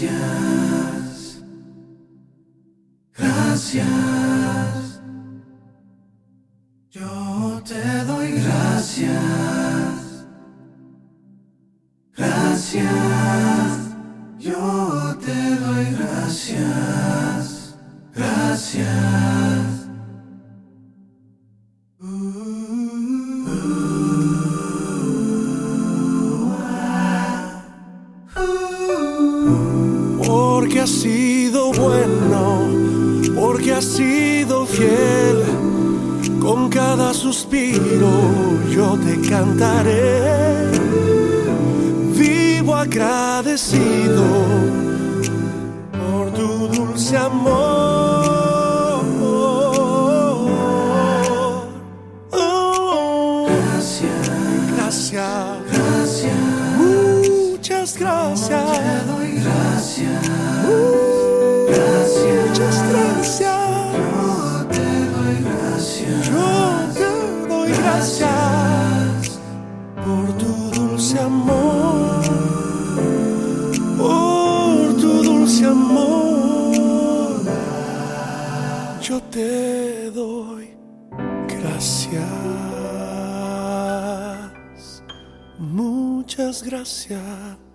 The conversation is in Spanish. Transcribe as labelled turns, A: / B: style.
A: Gracias. Gracias. Yo te doy gracias. Gracias. Yo te doy gracias. Gracias.
B: Porque has sido fiel. Con cada suspiro yo te cantaré. Vivo agradecido por tu dulce amor. Oh,
A: Gracias.
B: gracias,
A: Gracias.
B: muchas gracias.
A: Te doy gracias.
B: Muchas gracias por tu dulce amor, por tu dulce amor. Yo te doy gracias, muchas gracias.